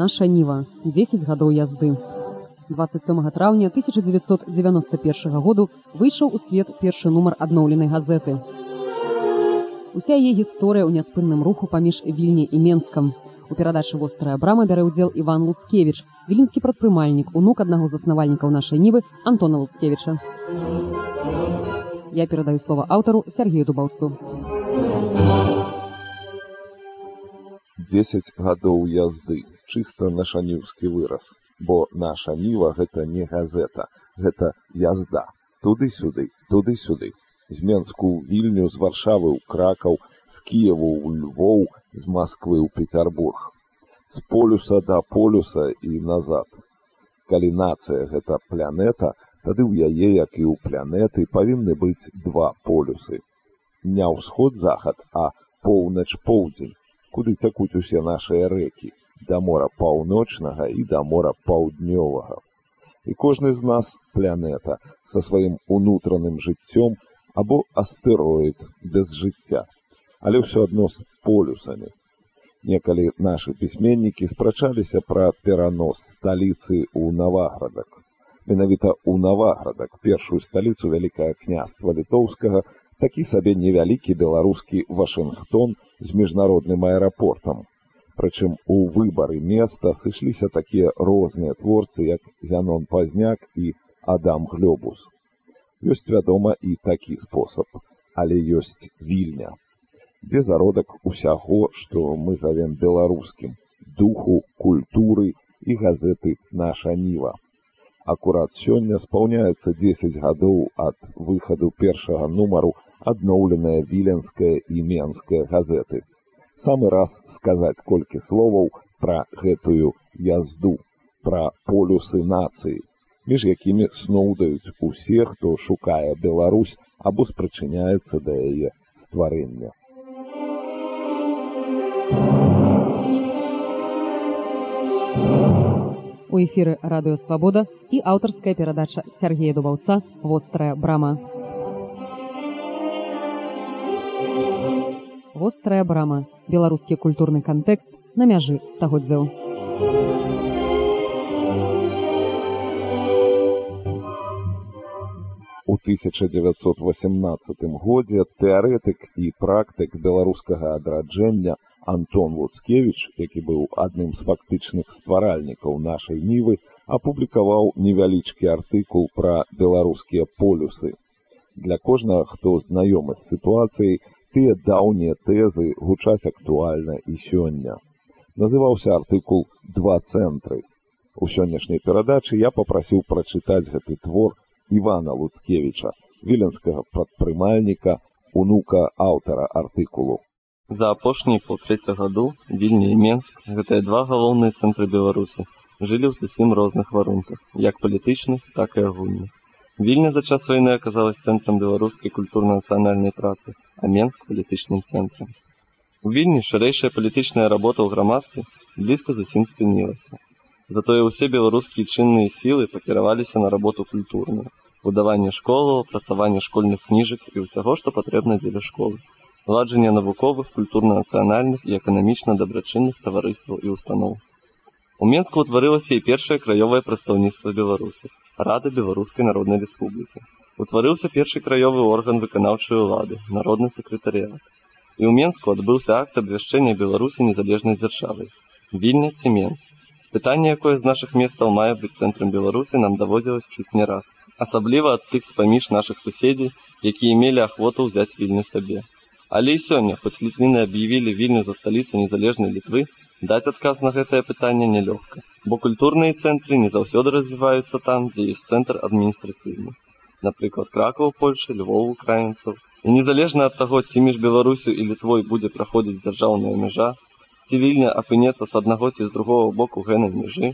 Наша ніва 10 гадоў язды. 27 траўня 1991 году выйшаў у свет першы нумар адноўленай газеты. Уся яе гісторыя ў няспынным руху паміж вільні і менскам. У перадачы вострая брама бярэ ўдзел Іван Луцкевіч, віленскі прадпрымальнік, унук аднаго заснавальнікаў нашай нівы Антона Луцкевіча. Я перадаю слова аўтару Сергею Дубаўцу. 10 гадоў язды чыста нашаніўскі выраз бо наша ніва гэта не газета гэта язда. Туды-сюды туды-сюды. З Менску ў вільню з варшавы ў кракаў з кіеву ў львоў з Масквы ў Петербург з полюса да полюса і назад. Калі нацыя гэта планета тады ў яе як і ў планеты павінны быць два полюсы. Не ўсход захад а поўнач поўдзень куды цякуць усе нашыя рэкі да мора паўночнага і да мора паўднёвага і кожны з нас планета са сваім унутраным жыццём або астэроід без жыцця, але ўсё адно з полюсамі. Некалі нашы пісьменнікі спрачаліся пра перанос сталіцы ў наваградак. Менавіта ў наваградак першую сталіцу вялікае княства літоўскага такі сабе невялікі беларускі Вашынгтон з міжнародным аэрапортам. Прычым у выбары места сышліся такія розныя творцы, як Зянон Пазняк і Адам Глёбус ёсць вядома і такі спосаб, але ёсць вільня, дзе зародак усяго, што мы завем беларускім духу культуры і газеты наша ніва. Акурат сёння спаўняецца 10 гадоў ад выхаду першага нумару адноўленая віленская і менская газеты. Самы раз сказаць колькі словаў пра гэтую язду, пра полюсы нацыі, між якімі сноўдаюць усе, хто шукае Беларусь або спрачыняецца да яе стварэння. У эфіры радыёвабода і аўтарская перадача Сергея Дубаўца вострая брама. Вострая брама, беларускі культурны кантэкст на мяжы стагоддзяў. 1918 годзе тэарэтык і практык беларускага адраджэння Антон Луцкевіч, які быў адным з фактычных стваральнікаў нашай нівы, апублікаваў невялічкі артыкул пра беларускія полюсы. Для кожнага, хто знаёмы з сітуацыяй, тыя даўнія тэзы гучаць актуальна і сёння. Называўся артыкул два цэнтры. У сённяшняй перадачы я папрасіў прачытаць гэты твор Івана Луцкевіча, віленскага прадпрымальніка, унука аўтара артыкулу. За апошнія паўтрэця гадоў вільні і Менск гэтыя два галоўныя цэнтры Беларусі жылі ў зусім розных варунках, як палітычных, так і агульных. Вільня за час вайны аказалась цэнтрам беларускай культурна-нацыянальнай працы, а Менск палітычным цэнтрам. У вільні шырэйшая палітычная работа ў грамадстве блізка зусім спынілася. Затое ўсе беларускія чынныя сілы пакіраваліся на работу культурную, будаванне школаў, працаванне школьных кніжак і ўсяго, што патрэбна дзеля школы, ладжанне навуковых, культурна-нацыянальных і эканамічна дабрачынных таварыстваў і устаноў. У Менску ўтварылася і першае краёвае прадстаўніцтва Беларусі, рада беларускай народнай рэспублікі. Утварыўся першы краёвы орган выканаўчай улады, народны сакратарыят. І ў Менску адбыўся акт абвяшчэння Беларусі незалежнай дзяржавай. Вільня ці Менск Пытанне, якое з нашых месцаў мае быць цэнтрам Беларусі, нам даводзілась чуць не раз. Асабліва ад тых з-паміж нашых суседзей, якія мелі ахвоту ўзяць вільню сабе. Але і сёння, хоць ліцвіны аб'явілі вільню за сталіцу незалежнай літвы, даць адказ на гэтае пытанне нялёгка, бо культурныя цэнтры не заўсёды развіваюцца там, дзе ёсць цэнтр адміністрацыйны. Напрыклад, кракаў Польшы, львоў украінцаў. І незалежна ад таго, ці між беларусю і літвой будзе праходзіць дзяржаўная мяжа, цівільня апынецца з аднаго ці з другого боку гэнай межы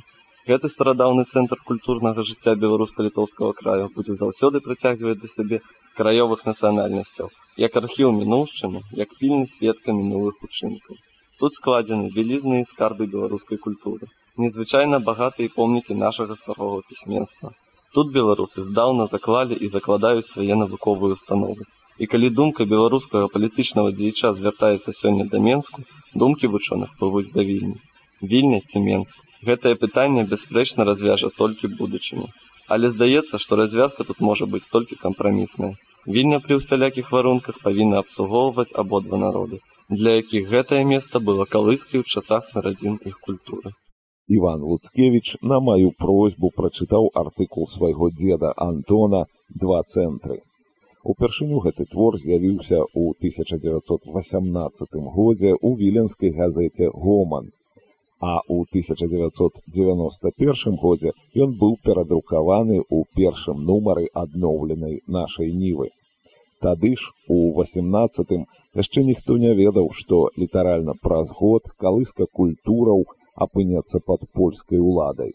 гэты старадаўны цэнтр культурнага жыцця беларуска-літоўскага краю будзе заўсёды прыцягваць да сябе краёвых нацыянальнасцяў як архіў мінуўшчыны як пільны сведка мінулых учынкаў тут складзены вялізныя скарбы беларускай культуры незвычайна багатыя помнікі нашага старога пісьменства тут беларусы здаўна заклалі і закладаюць свае навуковыя установы І калі думка беларускага палітычнага дзеяча звяртаецца сёння да Менску, думкі вучоных плывуць да вільні. Вільня ці Менск. Гэтае пытанне бясспрэчна развяжа толькі будучыню. Але здаецца, што развязка тут можа быць толькі кампрамісная. Вільня пры ўсялякіх варунках павінна абслугоўваць абодва народы, для якіх гэтае месца было калыскай у часах нарадзін іх культуры. Іван Луцкевіч на маю просьбу прачытаў артыкул свайго дзеда Антона два цэнтры. Упершыню гэты твор з'явіўся ў 1918 годзе ў віленскай газеце Гоман, а ў 1991 годзе ён быў перадрукаваны ў першым нумары адноўленай нашай нівы. Тады ж у 18 яшчэ ніхто не ведаў, што літаральна праз год калыска культураў апынецца пад польскай уладай.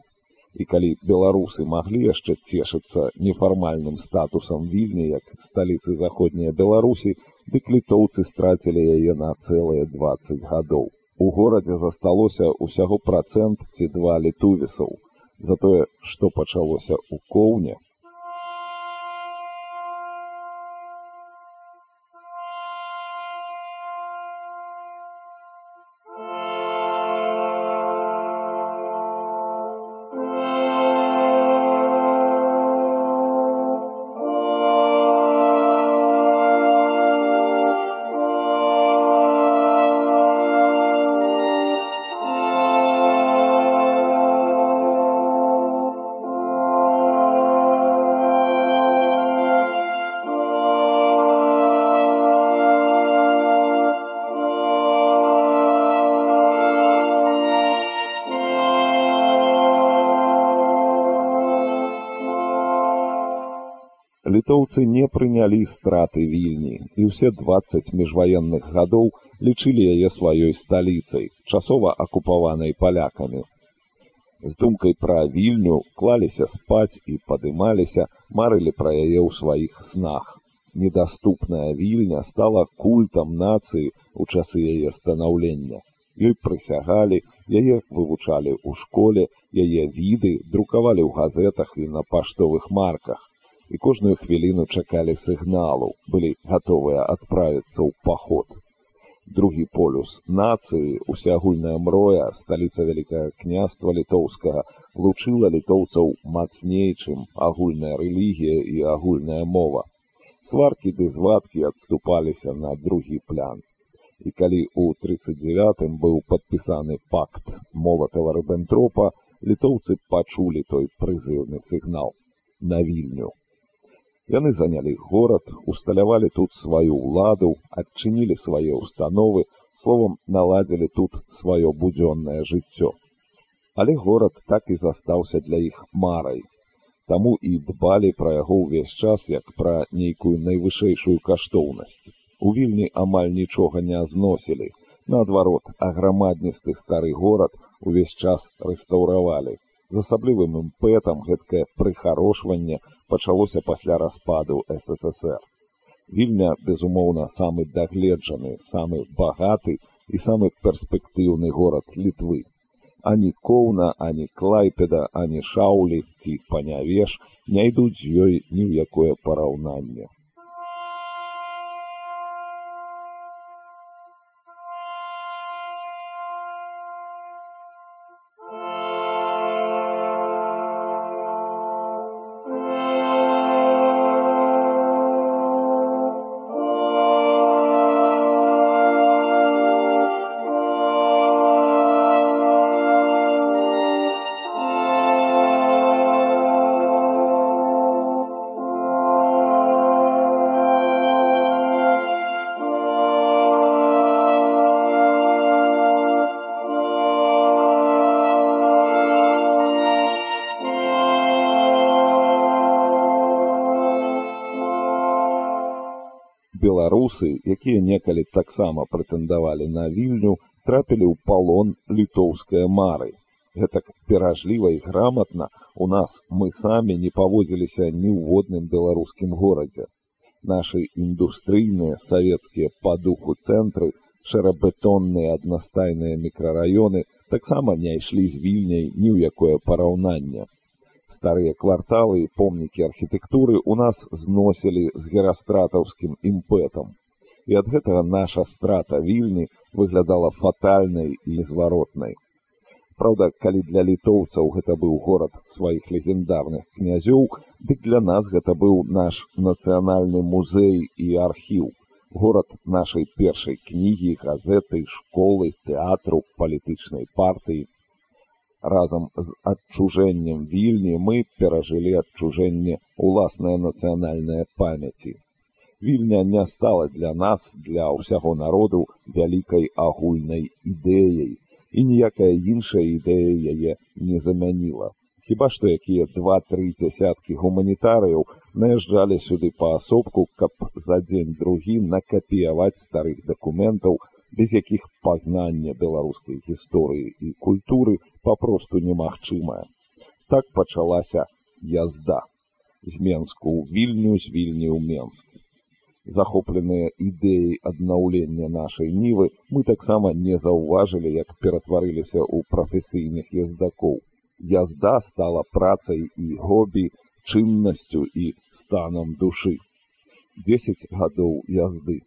І калі беларусы маглі яшчэ цешыцца нефармальным статусам вільні як сталіцы заходняй беларусі, дык літоўцы страцілі яе на цэлыя 20 гадоў. У горадзе засталося ўсяго працэнт ці два літувісаў. За тое што пачалося ў коўне літоўцы не прынялі страты вільні і ўсе двадцать міжваенных гадоў лічылі яе сваёй сталіцай часова акупаванай палякамі. З думкай пра вільню клаліся спаць і падымаліся марылі пра яе ў сваіх снах. Недаступная вільня стала культам нацыі ў часы яе станаўлення. Ёй прысягалі яе вывучалі ў школе яе віды друкавалі ў газетах і на паштовых марках і кожную хвіліну чакалі сігналу, былі гатовыя адправіцца ў паход. Другі полюс нацыі, усеагульная мроя, сталіца вялікае княства літоўскага, лучыла літоўцаў мацней, чым агульная рэлігія і агульная мова. Сваркі ды звадкі адступаліся на другі плян. І калі ў 39 быў падпісаны пакт молатава рэбентропа, літоўцы пачулі той прызыўны сігнал на вільню. Яны занялі горад, усталявалі тут сваю ўладу, адчынілі свае ўстановы, словам наладзілі тут сваё будзённае жыццё. Але горад так і застаўся для іх марай. Таму і дбалі пра яго ўвесь час як пра нейкую найвышэйшую каштоўнасць. У вільні амаль нічога не зносілі. Наадварот, аграмадністы стары горад увесь час рэстаўравалі. З асаблівым імпэтам гэткае прыхарошванне пачалося пасля распаду ссср вільня безумоўна самы дагледжаны самы багаты і самы перспектыўны горад літвы. Ані коўна ані клайпеда ані шаулі ці панявеш не ідуць з ёй ні ў якое параўнанне беларусы якія некалі таксама прэтэндавалі на вільню трапілі ў палон літоўская мары. Гэтак перажліва і граматна у нас мы самі не паводзіліся ні ў водным беларускім горадзе. Нашы індустрыйныя савецкія па духу цэнтры шэрабетонныя аднастайныя мікрараёны таксама не ішлі з вільняй ні ў якое параўнанне старыя кварталы і помнікі архітэктуры ў нас зносілі з герастратаўскім імпэтам. І ад гэтага наша страта вільні выглядала фатальнай і зваротнай. Праўда, калі для літоўцаў гэта быў горад сваіх легендарных князёў, дык для нас гэта быў наш нацыянальны музей і архіў. Горад нашай першай кнігі, газеты, школы, тэатру, палітычнай партыі. Разам з адчужэннем вільні мы перажылі адчужэнне ўласнай нацыянальнай памяці. Вільня не стала для нас, для ўсяго народу вялікай агульнай ідэяй, і ніякая іншая ідэя яе не замяніла. Хіба што якія два-тры дзясяткі гуманітарыяў наязджалі сюды паасобку, каб за дзень другі накапіяваць старых дакументаў, без якіх пазнання беларускай гісторыі і культуры папросту немагчымае. Так пачалася язда з Менску ў вільню з вільні ў Менск захопленыя ідэяй аднаўлення нашай нівы, мы таксама не заўважылі, як ператварыліся ў прафесійных ездакоў. Язда стала працай і хобі, чыннасцю і станам душы. Дзесяць гадоў язды.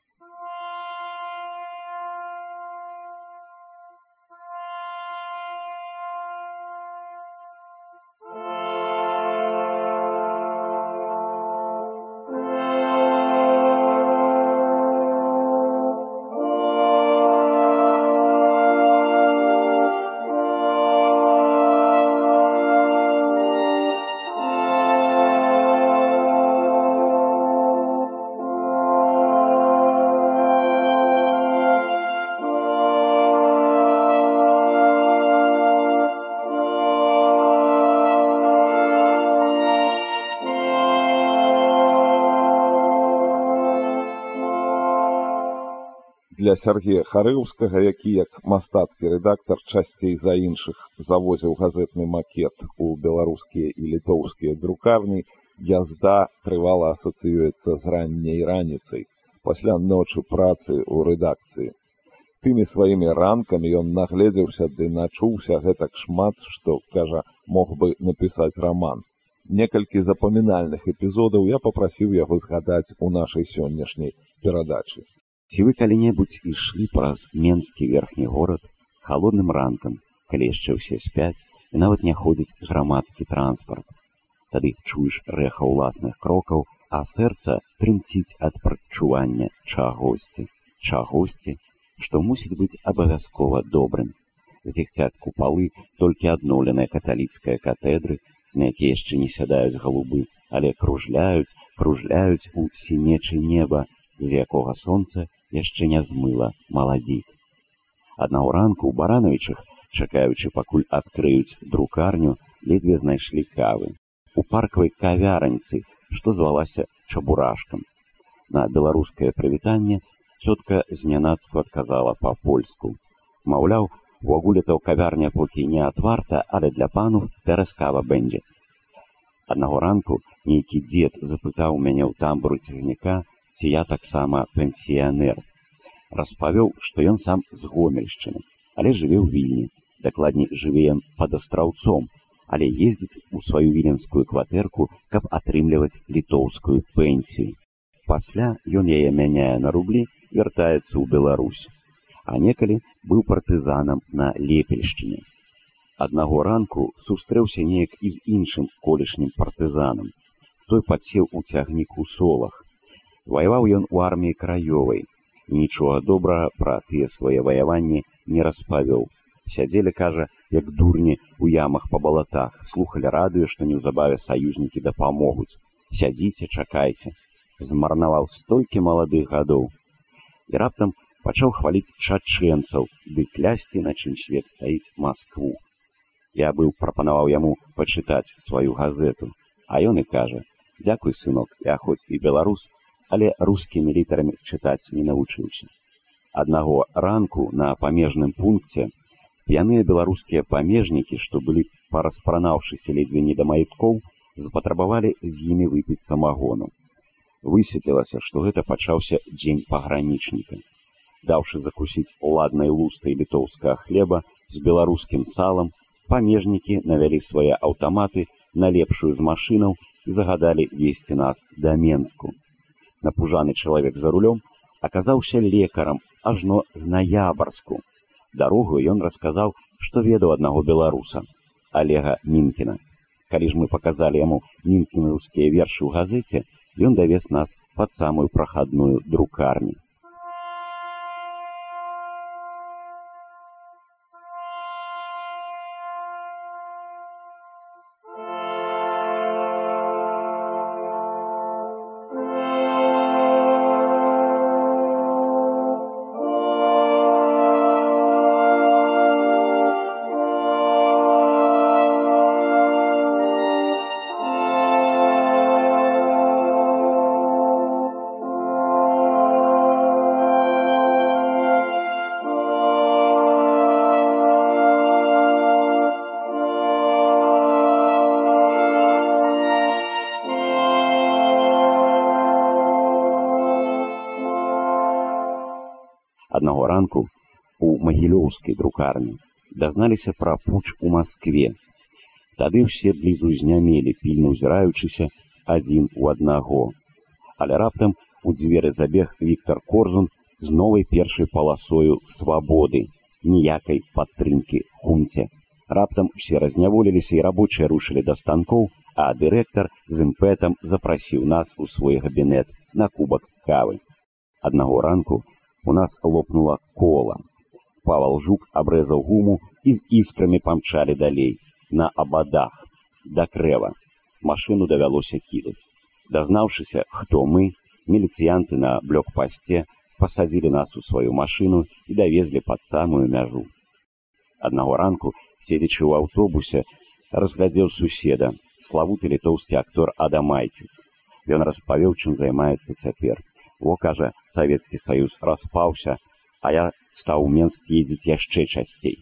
Для Сергея Харыўскага, які як мастацкі рэдактар часцей за іншых завозіў газетны макет у беларускія і літоўскія друкарні, язда трывала асацыюецца з ранняй раніцай, пасля ночы працы ў рэдакцыі. Тымі сваімі ранкамі ён нагледзеўся ды начуўся гэтак шмат, што, кажа, мог бы напісаць раман. Некалькі запамінальных эпізодаў я папрасіў яго згадаць у нашай сённяшняй перадачы. Ці вы калі-небудзь ішлі праз менскі верхні горад халодным ранкам, калі яшчэ ўсе спяць і нават не ходзіць грамадскі транспарт. Тады чуеш рэха ўласных крокаў, а сэрца трымціць ад прадчування чагосьці, чагосьці, што мусіць быць абавязкова добрым. Зігцяць купалы толькі адноўленыя каталіцкая катедры, на якія яшчэ не сядаюць галубы, але кружляюць, кружляюць у сінечы неба, з якога сонца яшчэ не змыла маладзік. Аднаго ранку ў баранавічах, чакаючы пакуль адкрыюць друкарню, ледзьве знайшлі кавы. У паркавай кавяранцы, што звалася чабурашкам. На беларускае прывітанне цётка знянацку адказала па-польску. Маўляў, увогуле то кавярня покі не адварта, але для пану тэраскава бэндзе. Аднаго ранку нейкі дзед запытаў мяне ў тамбуру цягніка, ці я таксама пенсіянер. Распавёў, што ён сам з гомельшчыны, але жыве ў вільні, дакладней жыве ён пад астраўцом, але ездзіць у сваю віленскую кватэрку, каб атрымліваць літоўскую пенсію. Пасля ён яе мяняе на рублі, вяртаецца ў Беларусь. А некалі быў партызанам на лепельшчыне. Аднаго ранку сустрэўся неяк і з іншым колішнім партызанам. Той падсеў у цягнік у солах, Ваяваў ён у арміі краёвай. Нічога добрага пра тыя свае ваяванні не распавёў. Сядзелі, кажа, як дурні у ямах па балатах, слухалі радыё, што неўзабаве саюзнікі дапамогуць. Сядзіце, чакайце. Змарнаваў столькі маладых гадоў. І раптам пачаў хваліць чачэнцаў, ды клясці, на чым свет стаіць Маскву. Я быў прапанаваў яму пачытаць сваю газету, а ён і кажа: « Дякуй, сынок, я хоць і беларус, але рускімі літарамі чытаць не навучыўся. Аднаго ранку на памежным пункце п'яныя беларускія памежнікі, што былі параспранаўшыся ледзьве не да маіткоў, запатрабавалі з імі выпіць самагону. Высветлілася, што гэта пачаўся дзень пагранічніка. Даўшы закусіць уладнай лустай літоўскага хлеба з беларускім салам, памежнікі навялі свае аўтаматы на лепшую з машынаў і загадалі весці нас да Менску напужаны чалавек за рулём аказаўся лекарам ажно з наябарску. Дарогу ён расказаў, што ведаў аднаго беларуса Олега мінкіна калі ж мы паказалі яму мінкінаўскія вершы ў газеце ён давез нас пад самую прахадную друкарню аднаго ранку у магілёўскай друкарні дазналіся пра пуч у Маскве. Тады ўсе блізу знямелі, пільна ўзіраючыся адзін у аднаго. Але раптам у дзверы забег Віктор Корзун з новай першай паласою свабоды, ніякай падтрымкі хунце. Раптам усе разняволіліся і рабочыя рушылі да станкоў, а дырэктар з імпэтам запрасіў нас у свой габінет на кубак кавы. Аднаго ранку у нас лопнула кола. Павал жук абрэзаў гуму і з іскрамі памчалі далей, на абадах, да крэва. Машыну давялося кідаць. Дазнаўшыся, хто мы, міліцыянты на блёкпасце пасадзілі нас у сваю машыну і давезлі пад самую мяжу. Аднаго ранку, седзячы ў аўтобусе, разглядзеў суседа, славуты літоўскі актор Адамайцік. Ён распавёў, чым займаецца цяпер. Во кажа, Савецкі саюз распаўся, а я стаў у Менск ездзіць яшчэ часцей.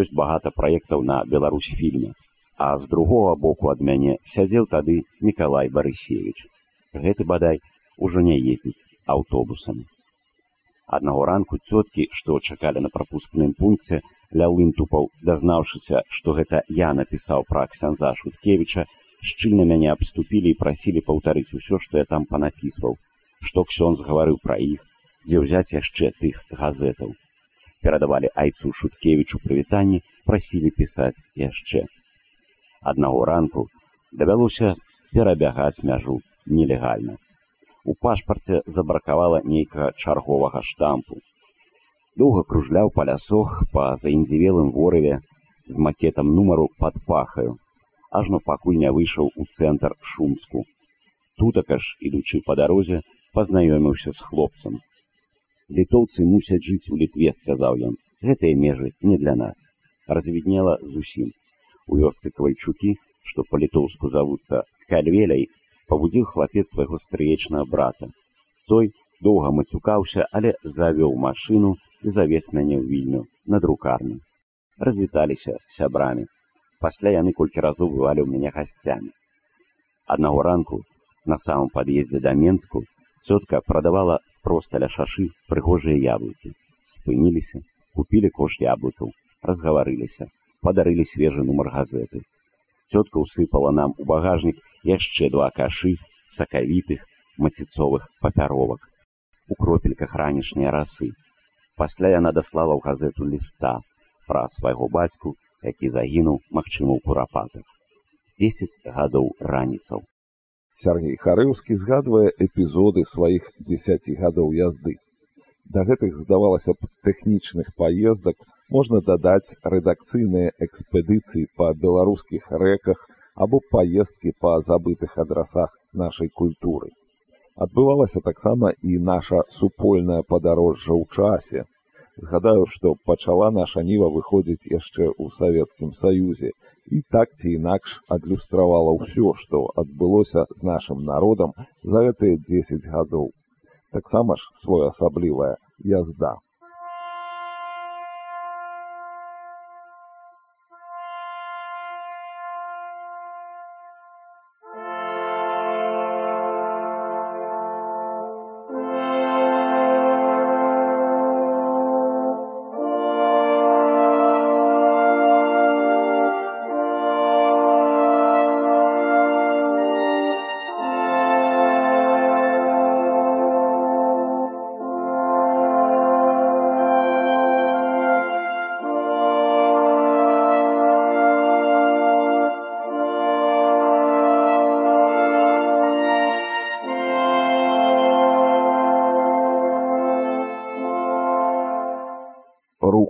Ёсць багата праектаў на Беларусь фільме, а з другога боку ад мяне сядзеў тады Миколай Барысевич. Гэты бадай ужо не ездзіць аўтобусамі. Аднаго ранку цёткі, што чакалі на прапускным пункце, ля лынтупаў, дазнаўшыся, што гэта я напісаў пра ксянза Шуткевіча, шчыльна мяне абступілі і прасілі паўтарыць усё, што я там панапісваў што ксёнз гаварыў пра іх, дзе ўзяць яшчэ тых газетаў. Перадавалі айцу шуткевічу прывітанні, прасілі пісаць яшчэ. Аднаго ранку давялося перабягаць мяжу нелегальна. У пашпарце забракавала нейкага чарговага штампу. Доўга кружляў па лясох па заіндзівелым ворыве з макетам нумару пад пахаю, ажно пакуль не выйшаў у цэнтр шумску. Тутака ж, ідучы па дарозе, пазнаёміўся з хлопцам. Літоўцы мусяць жыць у літве, сказаў ён. Гэтыя межы не для нас. Развіднела зусім. У вёсцы кавальчукі, што па-літоўску завуцца кальвеляй, пабудзіў хлапец свайго стрыечнага брата. Той доўга мацюкаўся, але завёў машыну і завес мяне ў вільню на друкарню. Развіталіся сябрамі. Пасля яны колькі разоў бывалі ў мяне гасцямі. Аднаго ранку на самом пад'ездзе да Менску Цётка прадавала проста ля шашы прыгожыя яблыкі. Спыніліся, купілі кош яблыкаў, разгаварыліся, падарылі свежы нумар газеты. Цётка ўсыпала нам у багажнік яшчэ два кашы сакавітых маціцовых папяровак. У кропельках ранішняй расы. Пасля яна даслала ў газету ліста пра свайго бацьку, які загінуў магчыма ў курапатах. Дзесяць гадоў раніцаў. Сергей Харыўскі згадвае эпізоды сваіх дзесяці гадоў язды. Да гэтых здавалася б тэхнічных паездак можна дадаць рэдакцыйныя экспедыцыі па беларускіх рэках або паездкі па забытых адрасах нашай культуры. Адбывалася таксама і наша супольнае падарожжа ў часе. Згадаю, што пачала наша ніва выходзіць яшчэ ў савецкім саюзе і так ці інакш адлюстравала ўсё, што адбылося з нашым народам за гэтыя дзесяць гадоў. Таксама ж своеасаблівая язда.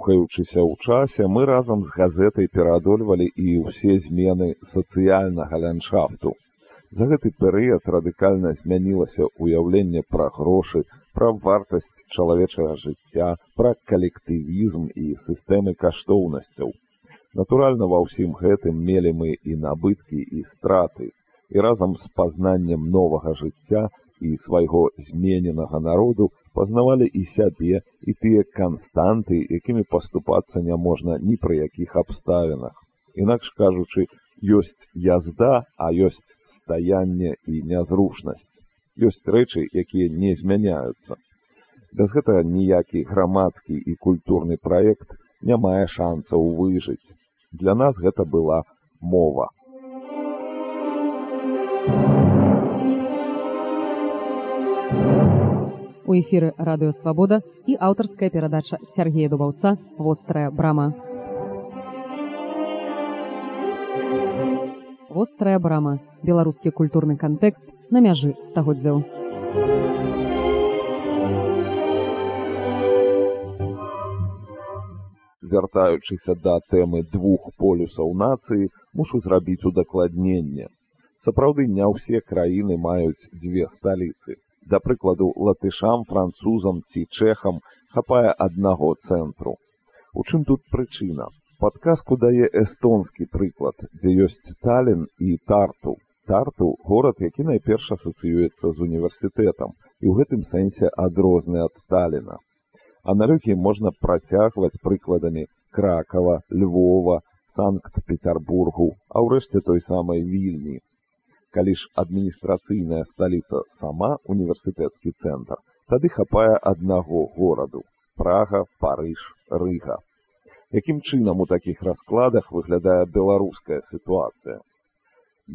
Рухаючыся ў часе, мы разам з газетай пераадольвалі і ўсе змены сацыяльнага ландшафту. За гэты перыяд радыкальна змянілася ўяўленне пра грошы, пра вартасць чалавечага жыцця, пра калектывізм і сістэмы каштоўнасцяў. Натуральна, ва ўсім гэтым мелі мы і набыткі і страты, і разам з пазнаннем новага жыцця і свайго змененага народу пазнавалі і сябе і тыя канстанты, якімі паступацца не можна ні пры якіх абставінах. Інакш кажучы, ёсць язда, а ёсць стаянне і нязрушнасць. Ёсць рэчы, якія не змяняюцца. Без гэтага ніякі грамадскі і культурны праект не мае шансаў выжыць. Для нас гэта была мова. У эфіры радыёвабода і аўтарская перадача Сергея Дубаўца вострая брама. Вострая брама, беларускі культурны кантэкст на мяжы стагоддзяў. Вяртаючыся да тэмы двух полюсаў нацыі, мушу зрабіць удакладненне. Сапраўды не ўсе краіны маюць дзве сталіцы да прыкладу латышам французам ці чэхам хапае аднаго цэнтру. У чым тут прычына? Падказку дае эстонскі прыклад дзе ёсць талін і тарту. Тарту горад які найперш асацыюецца з універсітэтам і ў гэтым сэнсе адрозны ад таліна. Аналюгі можна працягваць прыкладамі кракава львова санкт-петербургу а ўрэшце той самай вільні калі ж адміністрацыйная сталіца сама універсітэцкі цэнтр тады хапае аднаго гораду прага парыж рыга. Якім чынам у такіх раскладах выглядае беларуская сітуацыя?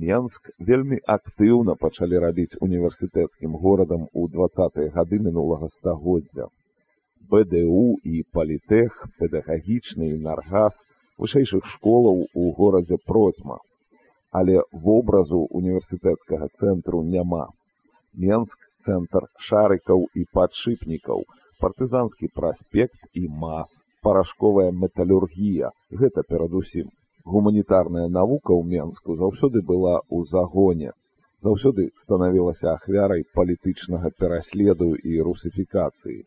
Менск вельмі актыўна пачалі рабіць універсітэцкім горадам у двадцатыя гады мінулага стагоддзя. бДУ і палітэх педагагічны і наргас вышэйшых школаў у горадзе процьма але вобразу універсітэцкага цэнтру няма. Менск цэнтр шарыкаў і падшыпнікаў, партызанскі праспект і мас, парашковая металюргія, гэта перадусім. Гуманітарная навука ў Менску заўсёды была ў загоне. Заўсёды станавілася ахвярай палітычнага пераследу і русіфікацыі.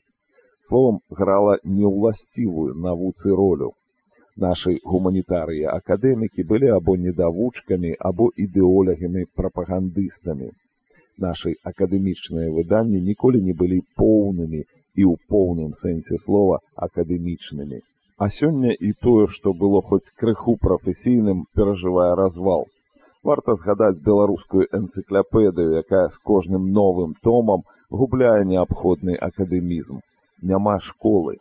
Словам, грала неўласцівую навуцы ролю нашы гуманітарыя акадэмікі былі або недавучкамі або ідэолягамі прапагандыстамі. Нашы акадэмічныя выданні ніколі не былі поўнымі і ў поўным сэнсе слова акадэмічнымі а сёння і тое што было хоць крыху прафесійным перажывае развал. Варта згадаць беларускую энцыкляпедыю якая з кожным новым томам губляе неабходны акадэмізм. Няма школы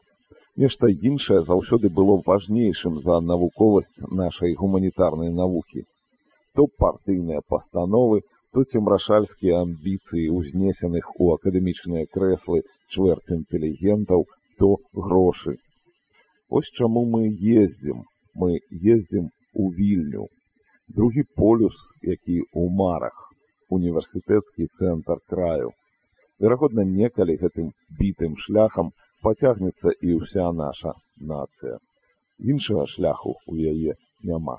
нешта іншае заўсёды было важнейшым за навуковасць нашай гуманітарнай навукі. То партыйныя пастановы то цемрашальскія амбіцыі ўзнесеных у акадэмічныя крэслы чвэрць інтэлігентаў то грошы. Ось чаму мы ездзім. Мы ездзім у вільню. Другі полюс які ў марах універсітэцкі цэнтр краю. Верагодна некалі гэтым бітым шляхам пацягнецца і ўся наша нацыя. Іншага шляху ў яе няма.